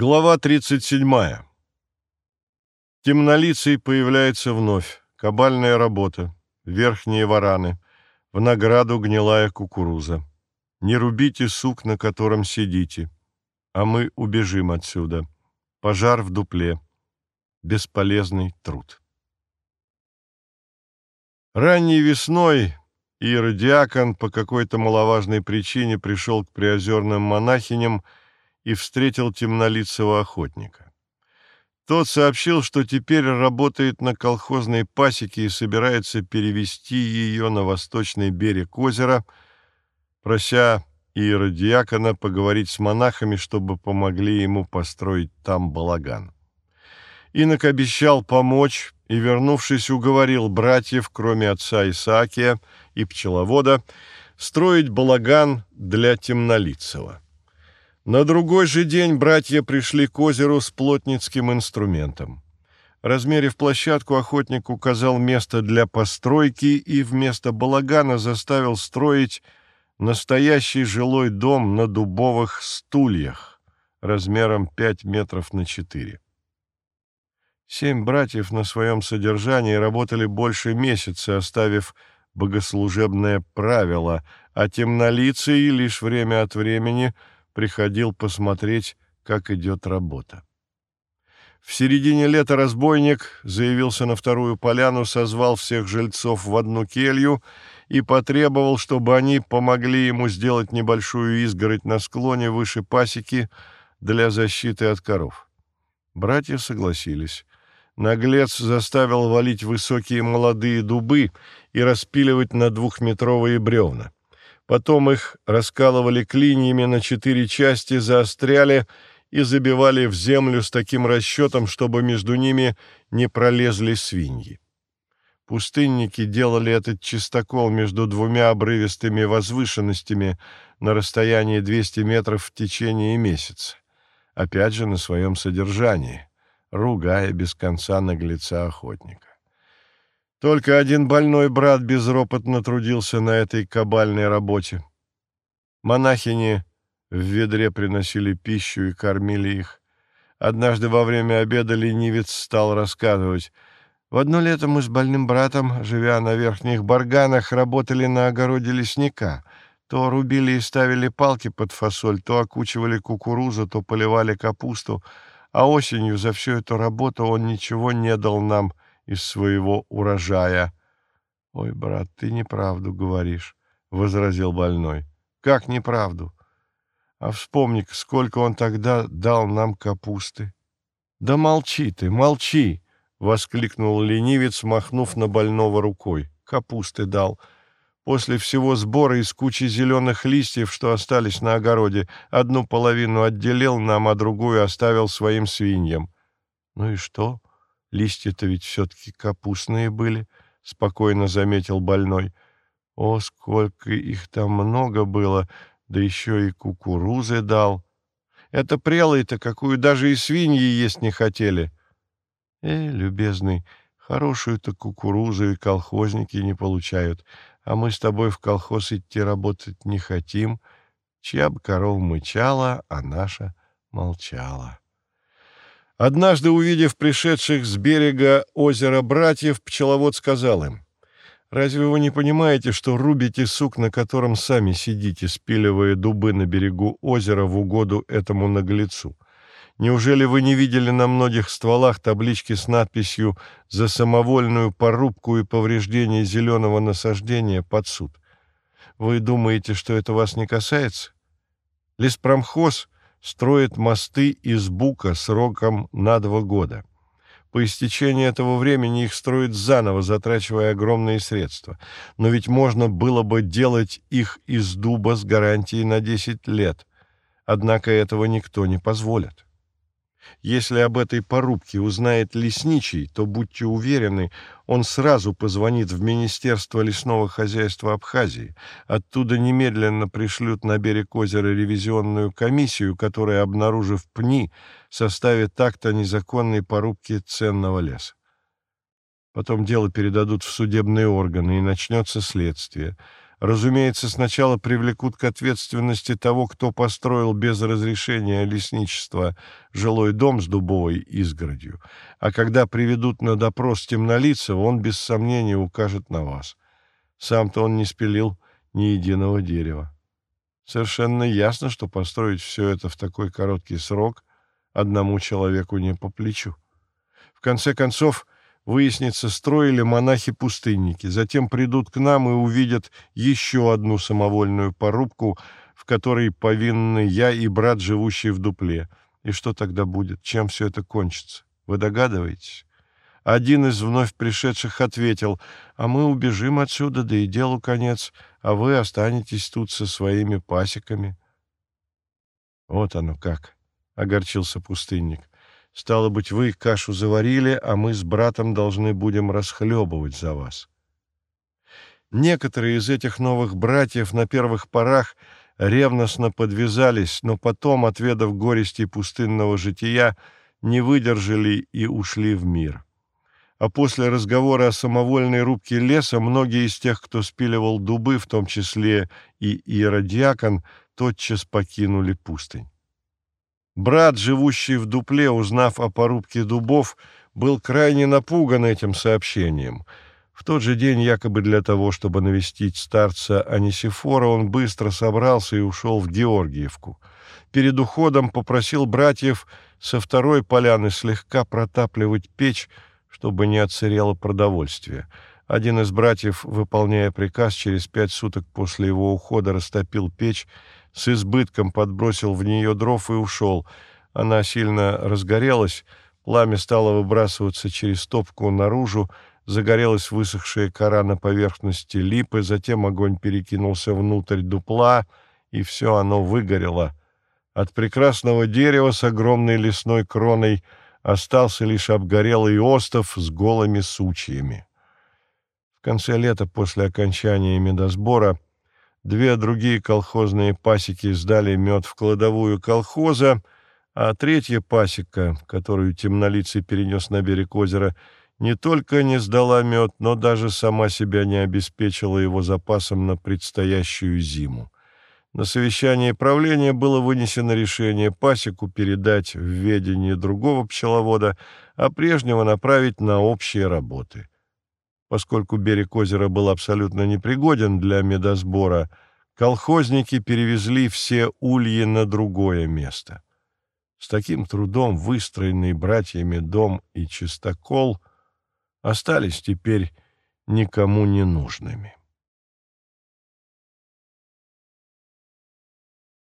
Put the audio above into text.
Глава 37. Темнолицый появляется вновь. Кабальная работа. Верхние вараны. В награду гнилая кукуруза. Не рубите сук, на котором сидите. А мы убежим отсюда. Пожар в дупле. Бесполезный труд. Ранней весной Иродиакон по какой-то маловажной причине пришел к приозерным монахиням и встретил темнолицего охотника. Тот сообщил, что теперь работает на колхозной пасеке и собирается перевести ее на восточный берег озера, прося иеродиакона поговорить с монахами, чтобы помогли ему построить там балаган. Инок обещал помочь и, вернувшись, уговорил братьев, кроме отца Исаакия и пчеловода, строить балаган для темнолицего. На другой же день братья пришли к озеру с плотницким инструментом. Размерив площадку, охотник указал место для постройки и вместо балагана заставил строить настоящий жилой дом на дубовых стульях размером 5 метров на 4. Семь братьев на своем содержании работали больше месяца, оставив богослужебное правило, а темнолицый лишь время от времени приходил посмотреть, как идет работа. В середине лета разбойник заявился на вторую поляну, созвал всех жильцов в одну келью и потребовал, чтобы они помогли ему сделать небольшую изгородь на склоне выше пасеки для защиты от коров. Братья согласились. Наглец заставил валить высокие молодые дубы и распиливать на двухметровые бревна. Потом их раскалывали клиньями на четыре части, заостряли и забивали в землю с таким расчетом, чтобы между ними не пролезли свиньи. Пустынники делали этот чистокол между двумя обрывистыми возвышенностями на расстоянии 200 метров в течение месяца, опять же на своем содержании ругая без конца наглеца охотника. Только один больной брат безропотно трудился на этой кабальной работе. Монахини в ведре приносили пищу и кормили их. Однажды во время обеда ленивец стал рассказывать. В одно лето мы с больным братом, живя на верхних барганах, работали на огороде лесника. То рубили и ставили палки под фасоль, то окучивали кукурузу, то поливали капусту — а осенью за всю эту работу он ничего не дал нам из своего урожая. — Ой, брат, ты неправду говоришь, — возразил больной. — Как неправду? А вспомни сколько он тогда дал нам капусты. — Да молчи ты, молчи! — воскликнул ленивец, махнув на больного рукой. — Капусты дал. — После всего сбора из кучи зеленых листьев, что остались на огороде, одну половину отделил нам, а другую оставил своим свиньям. — Ну и что? Листья-то ведь все-таки капустные были, — спокойно заметил больной. — О, сколько их там много было, да еще и кукурузы дал. Это прелые-то, какую даже и свиньи есть не хотели. — Э, любезный, хорошую-то кукурузу и колхозники не получают — а мы с тобой в колхоз идти работать не хотим, чья бы корова мычала, а наша молчала. Однажды, увидев пришедших с берега озера братьев, пчеловод сказал им, «Разве вы не понимаете, что рубите сук, на котором сами сидите, спиливая дубы на берегу озера в угоду этому наглецу? Неужели вы не видели на многих стволах таблички с надписью «За самовольную порубку и повреждение зеленого насаждения под суд»? Вы думаете, что это вас не касается? Леспромхоз строит мосты из бука сроком на два года. По истечении этого времени их строят заново, затрачивая огромные средства. Но ведь можно было бы делать их из дуба с гарантией на 10 лет. Однако этого никто не позволит. Если об этой порубке узнает лесничий, то, будьте уверены, он сразу позвонит в Министерство лесного хозяйства Абхазии. Оттуда немедленно пришлют на берег озера ревизионную комиссию, которая, обнаружив пни, составит акт о незаконной порубке ценного леса. Потом дело передадут в судебные органы, и начнется следствие. Разумеется, сначала привлекут к ответственности того, кто построил без разрешения лесничества жилой дом с дубовой изгородью, а когда приведут на допрос темнолицего, он без сомнения укажет на вас. Сам-то он не спилил ни единого дерева. Совершенно ясно, что построить все это в такой короткий срок одному человеку не по плечу. В конце концов, выяснится, строили монахи-пустынники, затем придут к нам и увидят еще одну самовольную порубку, в которой повинны я и брат, живущий в дупле. И что тогда будет? Чем все это кончится? Вы догадываетесь? Один из вновь пришедших ответил, «А мы убежим отсюда, да и делу конец, а вы останетесь тут со своими пасеками». «Вот оно как!» — огорчился пустынник. Стало быть, вы кашу заварили, а мы с братом должны будем расхлебывать за вас. Некоторые из этих новых братьев на первых порах ревностно подвязались, но потом, отведав горести пустынного жития, не выдержали и ушли в мир. А после разговора о самовольной рубке леса многие из тех, кто спиливал дубы, в том числе и иеродиакон, тотчас покинули пустынь. Брат, живущий в дупле, узнав о порубке дубов, был крайне напуган этим сообщением. В тот же день, якобы для того, чтобы навестить старца Анисифора, он быстро собрался и ушел в Георгиевку. Перед уходом попросил братьев со второй поляны слегка протапливать печь, чтобы не отсырело продовольствие. Один из братьев, выполняя приказ, через пять суток после его ухода растопил печь с избытком подбросил в нее дров и ушел. Она сильно разгорелась, пламя стало выбрасываться через топку наружу, загорелась высохшая кора на поверхности липы, затем огонь перекинулся внутрь дупла, и все оно выгорело. От прекрасного дерева с огромной лесной кроной остался лишь обгорелый остов с голыми сучьями. В конце лета, после окончания медосбора, Две другие колхозные пасеки сдали мед в кладовую колхоза, а третья пасека, которую темнолицый перенес на берег озера, не только не сдала мед, но даже сама себя не обеспечила его запасом на предстоящую зиму. На совещании правления было вынесено решение пасеку передать в ведение другого пчеловода, а прежнего направить на общие работы. Поскольку берег озера был абсолютно непригоден для медосбора, колхозники перевезли все ульи на другое место. С таким трудом выстроенный братьями дом и чистокол остались теперь никому не нужными.